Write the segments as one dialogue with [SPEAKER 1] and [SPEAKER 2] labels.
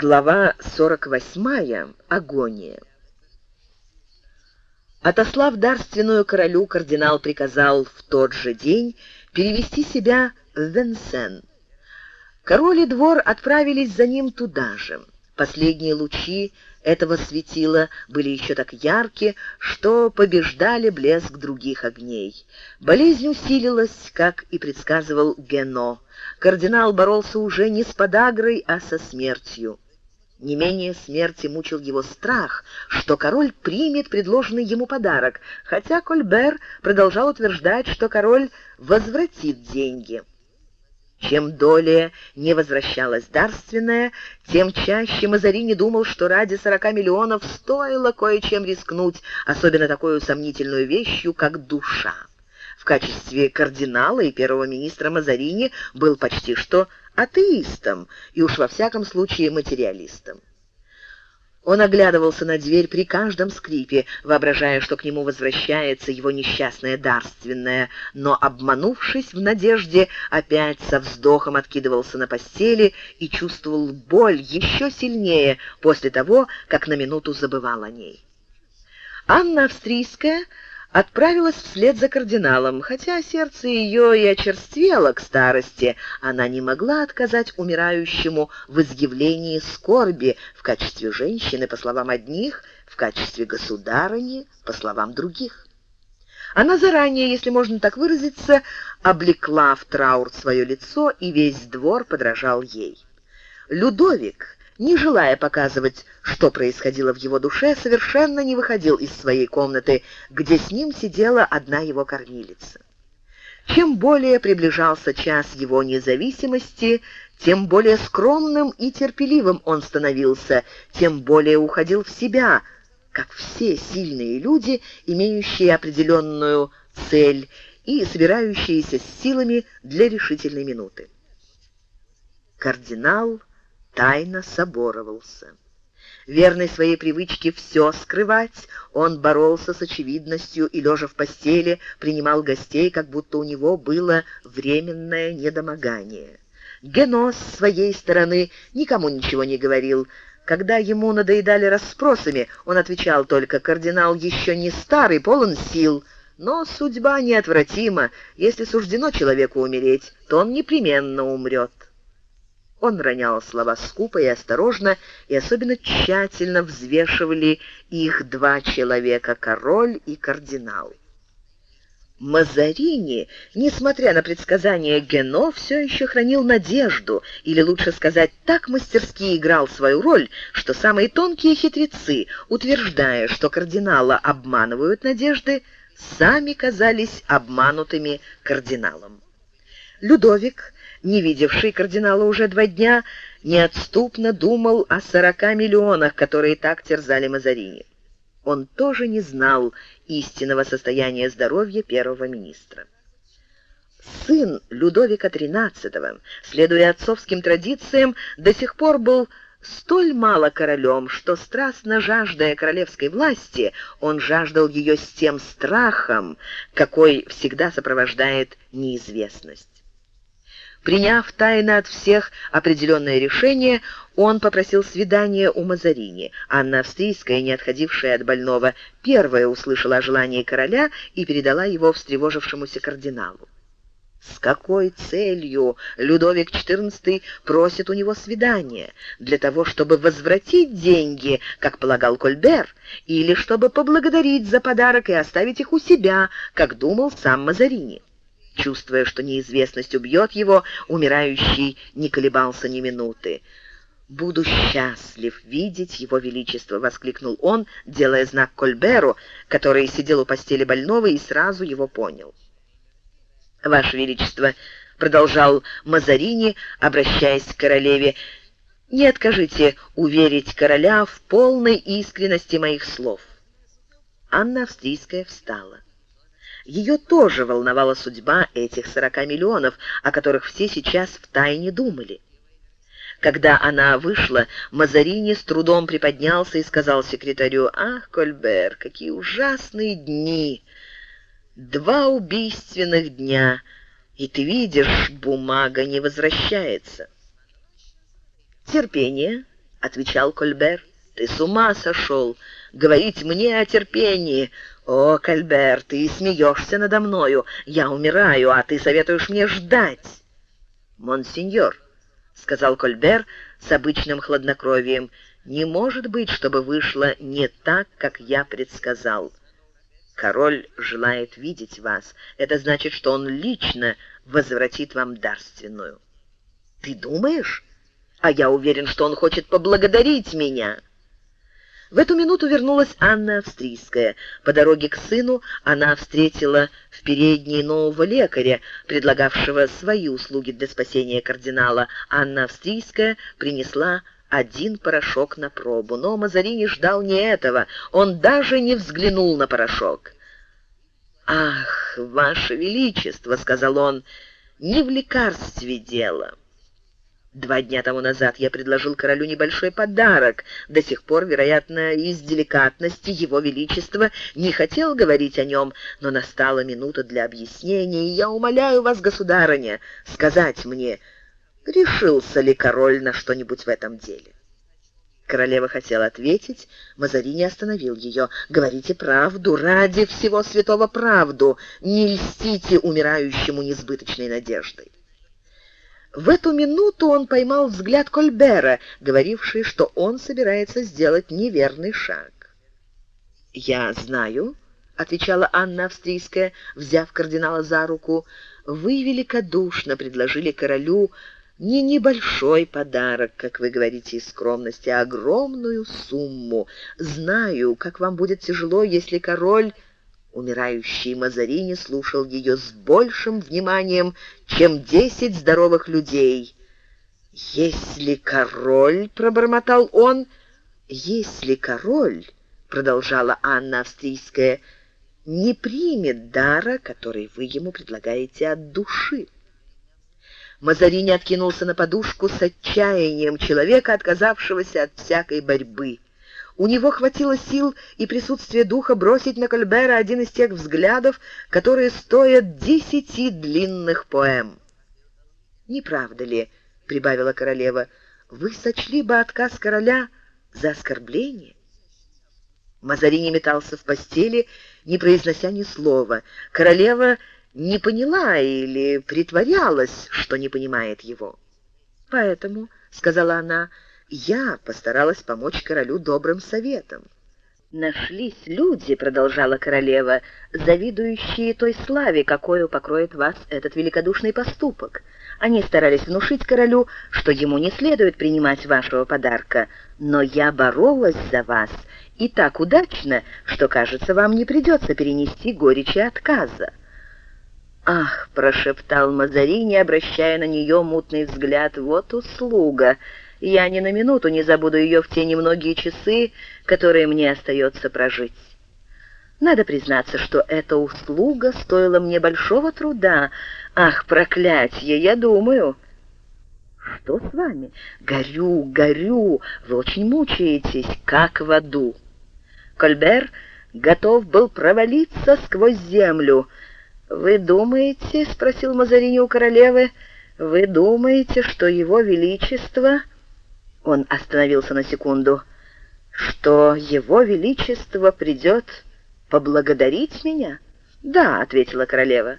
[SPEAKER 1] Глава 48. Агония. Отослав дарственную королю, кардинал приказал в тот же день перевести себя в Венсен. Король и двор отправились за ним туда же. Последние лучи этого светила были еще так ярки, что побеждали блеск других огней. Болезнь усилилась, как и предсказывал Гено. Кардинал боролся уже не с подагрой, а со смертью. Не менее смерти мучил его страх, что король примет предложенный ему подарок, хотя Кольбер продолжал утверждать, что король возвратит деньги. Чем долее не возвращалась дарственная, тем чаще Мазарини думал, что ради сорока миллионов стоило кое-чем рискнуть, особенно такой сомнительную вещью, как душа. В качестве кардинала и первого министра Мазарини был почти что атеистом и уж во всяком случае материалистом. Он оглядывался на дверь при каждом скрипе, воображая, что к нему возвращается его несчастная дарственная, но, обманувшись в надежде, опять со вздохом откидывался на постели и чувствовал боль еще сильнее после того, как на минуту забывал о ней. Анна Австрийская отправилась вслед за кардиналом. Хотя сердце ее и очерствело к старости, она не могла отказать умирающему в изъявлении скорби в качестве женщины, по словам одних, в качестве государыни, по словам других. Она заранее, если можно так выразиться, облекла в траур свое лицо, и весь двор подражал ей. Людовик не желая показывать, что происходило в его душе, совершенно не выходил из своей комнаты, где с ним сидела одна его кормилица. Чем более приближался час его независимости, тем более скромным и терпеливым он становился, тем более уходил в себя, как все сильные люди, имеющие определенную цель и собирающиеся с силами для решительной минуты. Кардинал тайно соборовался. Верный своей привычке все скрывать, он боролся с очевидностью и, лежа в постели, принимал гостей, как будто у него было временное недомогание. Гено с своей стороны никому ничего не говорил. Когда ему надоедали расспросами, он отвечал только «Кардинал еще не старый, полон сил». Но судьба неотвратима. Если суждено человеку умереть, то он непременно умрет. Он ронял слова скупо и осторожно, и особенно тщательно взвешивали их два человека, король и кардинал. Мазарини, несмотря на предсказания Гено, все еще хранил надежду, или лучше сказать, так мастерски играл свою роль, что самые тонкие хитрецы, утверждая, что кардинала обманывают надежды, сами казались обманутыми кардиналом. Людовик не видевший кардинала уже два дня, неотступно думал о сорока миллионах, которые так терзали Мазарини. Он тоже не знал истинного состояния здоровья первого министра. Сын Людовика XIII, следуя отцовским традициям, до сих пор был столь мало королем, что страстно жаждая королевской власти, он жаждал ее с тем страхом, какой всегда сопровождает неизвестность. Приняв тайно от всех определенное решение, он попросил свидания у Мазарини. Анна Австрийская, не отходившая от больного, первая услышала о желании короля и передала его встревожившемуся кардиналу. С какой целью Людовик XIV просит у него свидания? Для того, чтобы возвратить деньги, как полагал Кольбер, или чтобы поблагодарить за подарок и оставить их у себя, как думал сам Мазарини? Чувствуя, что неизвестность убьет его, умирающий не колебался ни минуты. «Буду счастлив видеть его величество!» — воскликнул он, делая знак Кольберу, который сидел у постели больного и сразу его понял. «Ваше величество!» — продолжал Мазарини, обращаясь к королеве, — «не откажите уверить короля в полной искренности моих слов». Анна Австрийская встала. Ее тоже волновала судьба этих 40 миллионов, о которых все сейчас втайне думали. Когда она вышла, Мазарини с трудом приподнялся и сказал секретарю, «Ах, Кольбер, какие ужасные дни! Два убийственных дня, и ты видишь, бумага не возвращается». «Терпение», — отвечал Кольбер. «Ты с ума сошел! Говорить мне о терпении! О, Кольбер, ты смеешься надо мною! Я умираю, а ты советуешь мне ждать!» «Монсеньор», — сказал Кольбер с обычным хладнокровием, — «не может быть, чтобы вышло не так, как я предсказал. Король желает видеть вас. Это значит, что он лично возвратит вам дарственную». «Ты думаешь?» а я уверен, что он хочет поблагодарить меня». В эту минуту вернулась Анна Австрийская. По дороге к сыну она встретила в передней нового лекаря, предлагавшего свои услуги для спасения кардинала. Анна Австрийская принесла один порошок на пробу, но Мазарини ждал не этого, он даже не взглянул на порошок. «Ах, ваше величество!» — сказал он, — «не в лекарстве дело». Два дня тому назад я предложил королю небольшой подарок. До сих пор, вероятно, из деликатности его величества не хотел говорить о нем, но настала минута для объяснения, и я умоляю вас, государыня, сказать мне, решился ли король на что-нибудь в этом деле. Королева хотела ответить, Мазарини остановил ее. «Говорите правду, ради всего святого правду, не льстите умирающему несбыточной надеждой». В эту минуту он поймал взгляд Кольбера, говоривший, что он собирается сделать неверный шаг. «Я знаю», — отвечала Анна Австрийская, взяв кардинала за руку, — «вы великодушно предложили королю не небольшой подарок, как вы говорите из скромности, а огромную сумму. Знаю, как вам будет тяжело, если король Умирающий Мазарини слушал ее с большим вниманием, чем десять здоровых людей. «Если король...» — пробормотал он. «Если король...» — продолжала Анна Австрийская, — «не примет дара, который вы ему предлагаете от души». Мазарини откинулся на подушку с отчаянием человека, отказавшегося от всякой борьбы. У него хватило сил и присутствия духа бросить на Кольбера один из тех взглядов, которые стоят десяти длинных поэм. «Не правда ли, — прибавила королева, — вы сочли бы отказ короля за оскорбление?» Мазарини метался в постели, не произнося ни слова. Королева не поняла или притворялась, что не понимает его. «Поэтому, — сказала она, — я постаралась помочь королю добрым советом. «Нашлись люди», — продолжала королева, — «завидующие той славе, какую покроет вас этот великодушный поступок. Они старались внушить королю, что ему не следует принимать вашего подарка, но я боролась за вас, и так удачно, что, кажется, вам не придется перенести горечи отказа». «Ах!» — прошептал Мазарини, обращая на нее мутный взгляд. «Вот услуга!» Я ни на минуту не забуду ее в те немногие часы, которые мне остается прожить. Надо признаться, что эта услуга стоила мне большого труда. Ах, проклятье, я думаю... Что с вами? Горю, горю, вы очень мучаетесь, как в аду. Кольбер готов был провалиться сквозь землю. «Вы думаете, — спросил Мазарини у королевы, — вы думаете, что его величество...» Он остановился на секунду. «Что его величество придет поблагодарить меня?» «Да», — ответила королева.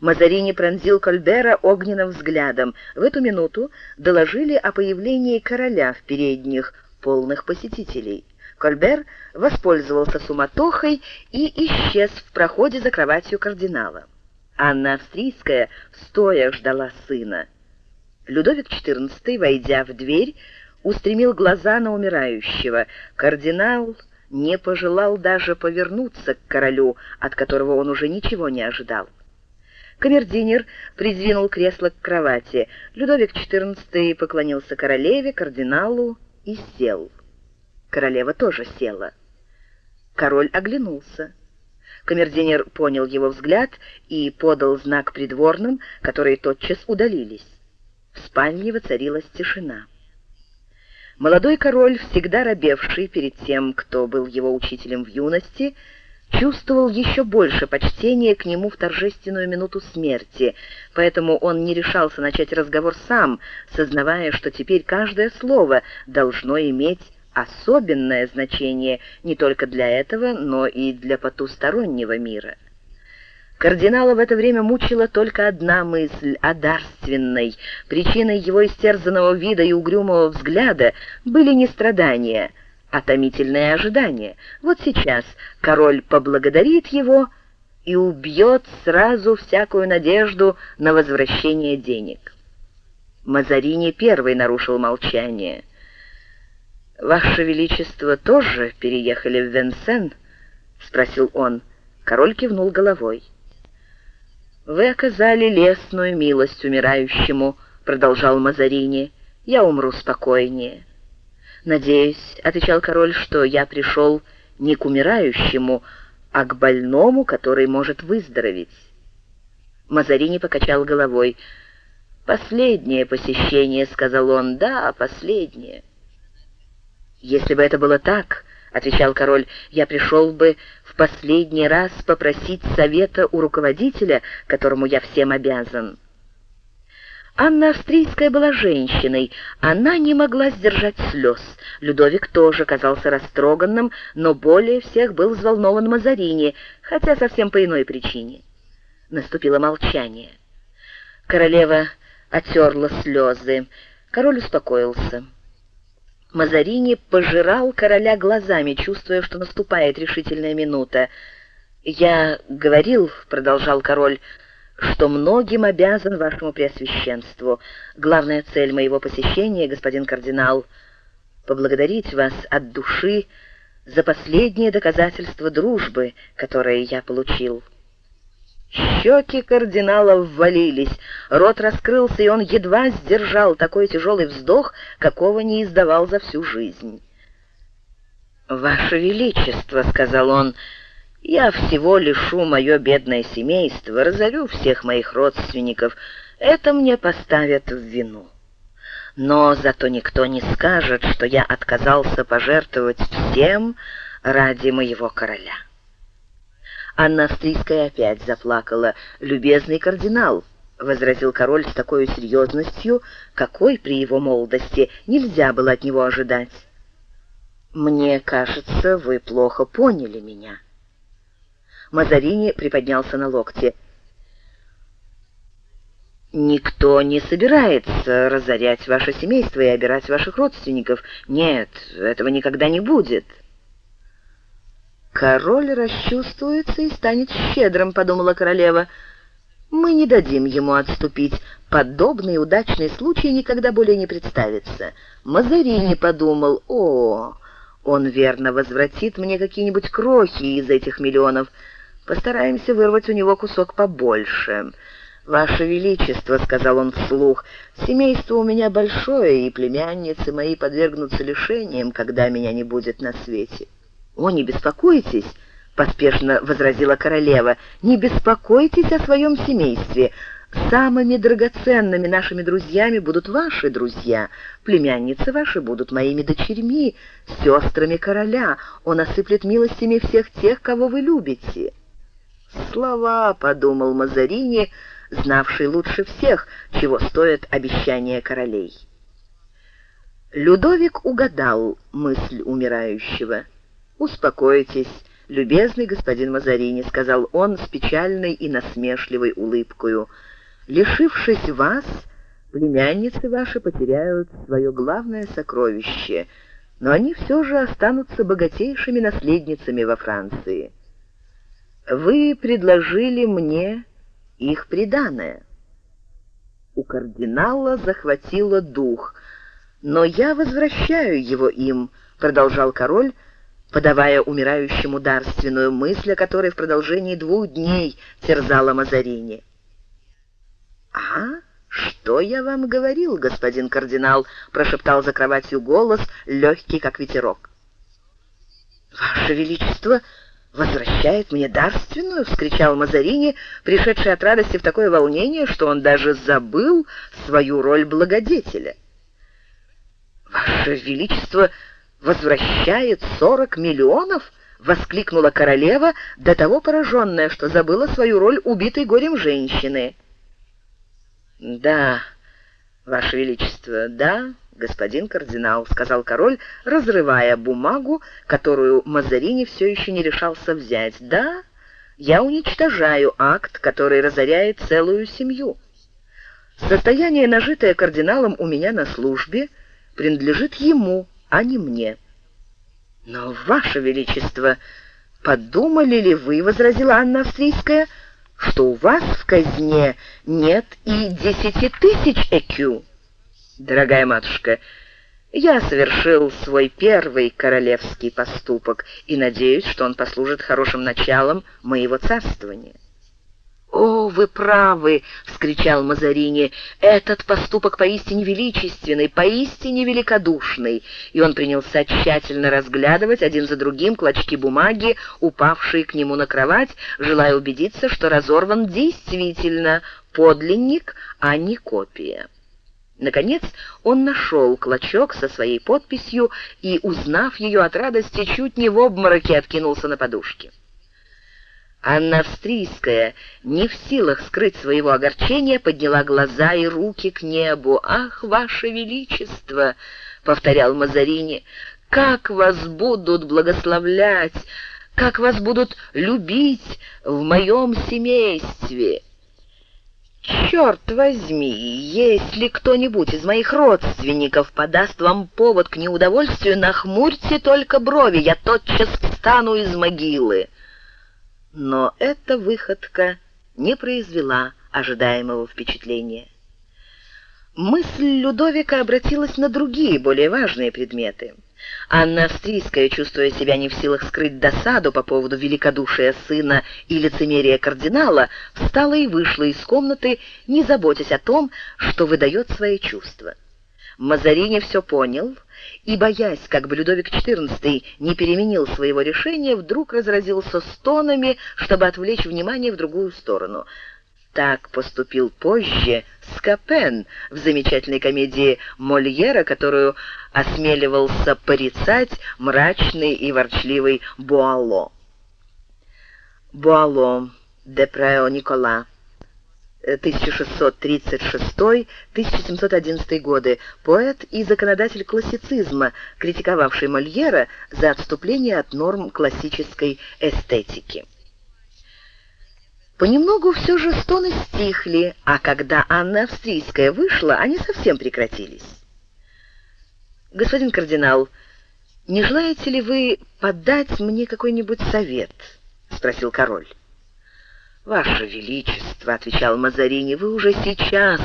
[SPEAKER 1] Мазарини пронзил Кольбера огненным взглядом. В эту минуту доложили о появлении короля в передних, полных посетителей. Кольбер воспользовался суматохой и исчез в проходе за кроватью кардинала. Анна Австрийская стоя ждала сына. Людовик XIV, войдя в дверь, устремил глаза на умирающего. Кардинал не пожелал даже повернуться к королю, от которого он уже ничего не ожидал. Камердинер придвинул кресло к кровати. Людовик XIV поклонился королеве, кардиналу и сел. Королева тоже села. Король оглянулся. Камердинер понял его взгляд и подал знак придворным, которые тотчас удалились. В спальне воцарилась тишина. Молодой король, всегда робевший перед тем, кто был его учителем в юности, чувствовал еще больше почтения к нему в торжественную минуту смерти, поэтому он не решался начать разговор сам, сознавая, что теперь каждое слово должно иметь особенное значение не только для этого, но и для потустороннего мира. Кардинала в это время мучила только одна мысль о дарственной. Причиной его истерзанного вида и угрюмого взгляда были не страдания, а томительное ожидание. Вот сейчас король поблагодарит его и убьет сразу всякую надежду на возвращение денег. Мазарини первый нарушил молчание. «Ваше Величество тоже переехали в Венсен?» — спросил он. Король кивнул головой. «Вы оказали лесную милость умирающему», — продолжал Мазарини. «Я умру спокойнее». «Надеюсь», — отвечал король, — «что я пришел не к умирающему, а к больному, который может выздороветь». Мазарини покачал головой. «Последнее посещение», — сказал он, — «да, последнее». «Если бы это было так», — отвечал король, — «я пришел бы в последний раз попросить совета у руководителя, которому я всем обязан». Анна Австрийская была женщиной, она не могла сдержать слез. Людовик тоже казался растроганным, но более всех был взволнован Мазарини, хотя совсем по иной причине. Наступило молчание. Королева отерла слезы. Король успокоился. Мазарини пожирал короля глазами, чувствуя, что наступает решительная минута. «Я говорил», — продолжал король, — «что многим обязан вашему преосвященству. Главная цель моего посещения, господин кардинал, — поблагодарить вас от души за последнее доказательство дружбы, которое я получил». Щеки кардинала ввалились, рот раскрылся, и он едва сдержал такой тяжелый вздох, какого не издавал за всю жизнь. «Ваше Величество», — сказал он, — «я всего лишу мое бедное семейство, разорю всех моих родственников. Это мне поставят в вину. Но зато никто не скажет, что я отказался пожертвовать всем ради моего короля». Анна Австрийская опять заплакала. «Любезный кардинал», — возразил король с такой серьезностью, какой при его молодости нельзя было от него ожидать. «Мне кажется, вы плохо поняли меня». Мазарини приподнялся на локте. «Никто не собирается разорять ваше семейство и обирать ваших родственников. Нет, этого никогда не будет». «Король расчувствуется и станет щедрым», — подумала королева. «Мы не дадим ему отступить. Подобный удачный случай никогда более не представится». Мазарини подумал, «О, он верно возвратит мне какие-нибудь крохи из этих миллионов. Постараемся вырвать у него кусок побольше». «Ваше Величество», — сказал он вслух, — «семейство у меня большое, и племянницы мои подвергнутся лишениям, когда меня не будет на свете». «О, не беспокойтесь!» — поспешно возразила королева. «Не беспокойтесь о своем семействе. Самыми драгоценными нашими друзьями будут ваши друзья. Племянницы ваши будут моими дочерьми, сестрами короля. Он осыплет милостями всех тех, кого вы любите». «Слова», — подумал Мазарини, знавший лучше всех, чего стоят обещания королей. Людовик угадал мысль умирающего. «Успокойтесь, любезный господин Мазарини», — сказал он с печальной и насмешливой улыбкою. «Лишившись вас, племянницы ваши потеряют свое главное сокровище, но они все же останутся богатейшими наследницами во Франции. Вы предложили мне их приданое». У кардинала захватило дух. «Но я возвращаю его им», — продолжал король, — подавая умирающему дарственную мысль, о которой в продолжении двух дней терзала Мазарини. «А? Что я вам говорил, господин кардинал?» — прошептал за кроватью голос, легкий, как ветерок. «Ваше Величество возвращает мне дарственную!» — вскричал Мазарини, пришедший от радости в такое волнение, что он даже забыл свою роль благодетеля. «Ваше Величество!» Возвращает сорок миллионов?» — воскликнула королева, до того пораженная, что забыла свою роль убитой горем женщины. «Да, Ваше Величество, да, господин кардинал», — сказал король, разрывая бумагу, которую Мазарини все еще не решался взять. «Да, я уничтожаю акт, который разоряет целую семью. Состояние, нажитое кардиналом у меня на службе, принадлежит ему, а не мне». «Но, Ваше Величество, подумали ли вы, — возразила Анна Австрийская, — что у вас в казне нет и десяти тысяч экю. Дорогая матушка, я совершил свой первый королевский поступок и надеюсь, что он послужит хорошим началом моего царствования. «О, вы правы!» — вскричал Мазарини. «Этот поступок поистине величественный, поистине великодушный!» И он принялся тщательно разглядывать один за другим клочки бумаги, упавшие к нему на кровать, желая убедиться, что разорван действительно подлинник, а не копия. Наконец он нашел клочок со своей подписью и, узнав ее от радости, чуть не в обмороке откинулся на подушке. Анна Австрийская, не в силах скрыть своего огорчения, подняла глаза и руки к небу. «Ах, Ваше Величество!» — повторял Мазарини. «Как вас будут благословлять! Как вас будут любить в моем семействе!» «Черт возьми, если кто-нибудь из моих родственников подаст вам повод к неудовольствию, нахмурьте только брови, я тотчас встану из могилы». Но эта выходка не произвела ожидаемого впечатления. Мысль Людовика обратилась на другие, более важные предметы. Анна Австрийская, чувствуя себя не в силах скрыть досаду по поводу великодушия сына и лицемерия кардинала, встала и вышла из комнаты, не заботясь о том, что выдает свои чувства. Мазарини все понял и, боясь, как бы Людовик XIV не переменил своего решения, вдруг разразился стонами, чтобы отвлечь внимание в другую сторону. Так поступил позже Скопен в замечательной комедии Мольера, которую осмеливался порицать мрачный и ворчливый Буало. Буало де Прео Никола 1636-1711 годы, поэт и законодатель классицизма, критиковавший Мольера за отступление от норм классической эстетики. Понемногу все же стоны стихли, а когда Анна Австрийская вышла, они совсем прекратились. «Господин кардинал, не желаете ли вы подать мне какой-нибудь совет?» — спросил король. «Ваше Величество», — отвечал Мазарини, — «вы уже сейчас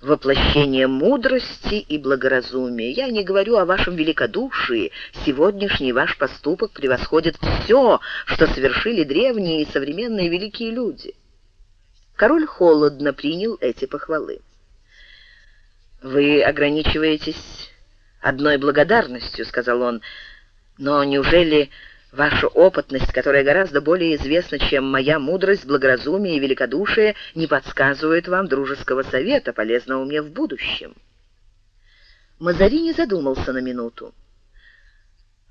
[SPEAKER 1] воплощение мудрости и благоразумия. Я не говорю о вашем великодушии. Сегодняшний ваш поступок превосходит все, что совершили древние и современные великие люди». Король холодно принял эти похвалы. «Вы ограничиваетесь одной благодарностью», — сказал он, — «но неужели Ваша опытность, которая гораздо более известна, чем моя мудрость, благоразумие и великодушие, не подсказывает вам дружеского совета, полезного мне в будущем». Мазарини задумался на минуту.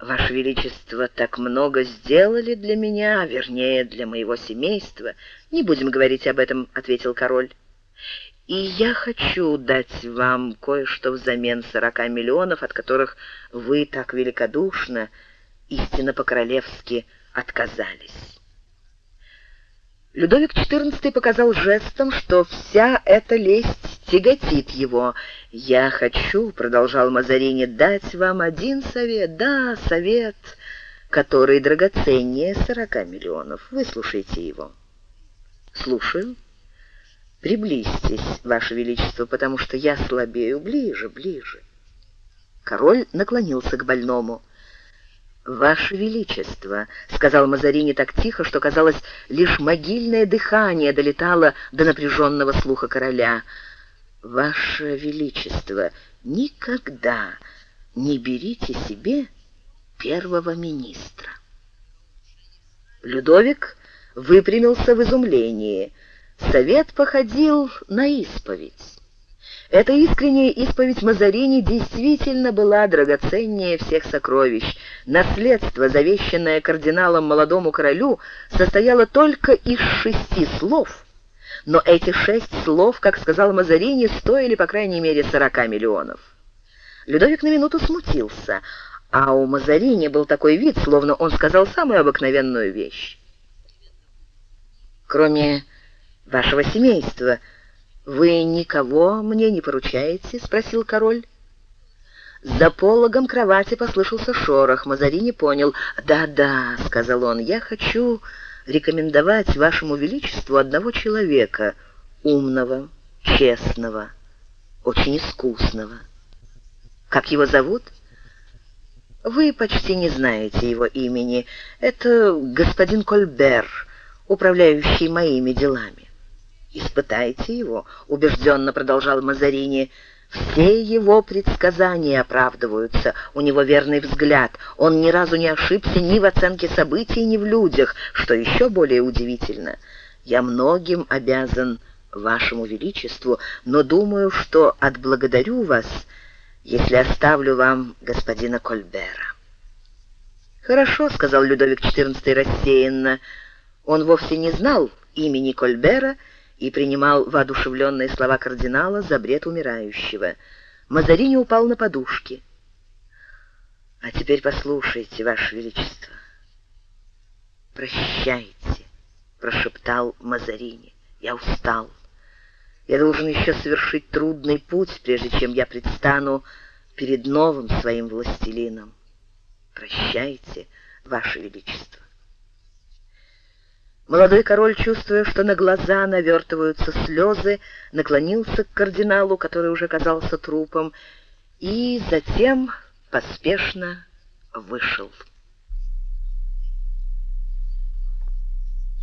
[SPEAKER 1] «Ваше Величество, так много сделали для меня, а вернее, для моего семейства. Не будем говорить об этом», — ответил король. «И я хочу дать вам кое-что взамен сорока миллионов, от которых вы так великодушно истинно по-королевски отказались. Людовик XIV показал жестом, что вся эта лесть тяготит его. «Я хочу», — продолжал Мазарини, — «дать вам один совет, да, совет, который драгоценнее сорока миллионов. Выслушайте его». «Слушаю». «Приблизьтесь, Ваше Величество, потому что я слабею. Ближе, ближе». Король наклонился к больному. «Ваше Величество», — сказал Мазарини так тихо, что, казалось, лишь могильное дыхание долетало до напряженного слуха короля. «Ваше Величество, никогда не берите себе первого министра». Людовик выпрямился в изумлении. Совет походил на исповедь. Эта искренняя исповедь Мазарини действительно была драгоценнее всех сокровищ. Наследство, завещанное кардиналом молодому королю, состояло только из шести слов, но эти шесть слов, как сказал Мазарини, стоили по крайней мере 40 миллионов. Людовик на минуту смутился, а у Мазарини был такой вид, словно он сказал самую обыкновенную вещь. «Кроме вашего семейства», «Вы никого мне не поручаете?» — спросил король. За пологом кровати послышался шорох. Мазарини понял. «Да-да», — сказал он, — «я хочу рекомендовать вашему величеству одного человека, умного, честного, очень искусного. Как его зовут?» «Вы почти не знаете его имени. Это господин Кольбер, управляющий моими делами». «Испытайте его», — убежденно продолжал Мазарини. «Все его предсказания оправдываются, у него верный взгляд, он ни разу не ошибся ни в оценке событий, ни в людях, что еще более удивительно. Я многим обязан вашему величеству, но думаю, что отблагодарю вас, если оставлю вам господина Кольбера». «Хорошо», — сказал Людовик XIV рассеянно. Он вовсе не знал имени Кольбера и принимал воодушевленные слова кардинала за бред умирающего. Мазарини упал на подушки. «А теперь послушайте, Ваше Величество». «Прощайте», — прошептал Мазарини. «Я устал. Я должен еще совершить трудный путь, прежде чем я предстану перед новым своим властелином. Прощайте, Ваше Величество». Молодой король, чувствуя, что на глаза навертываются слезы, наклонился к кардиналу, который уже казался трупом, и затем поспешно вышел.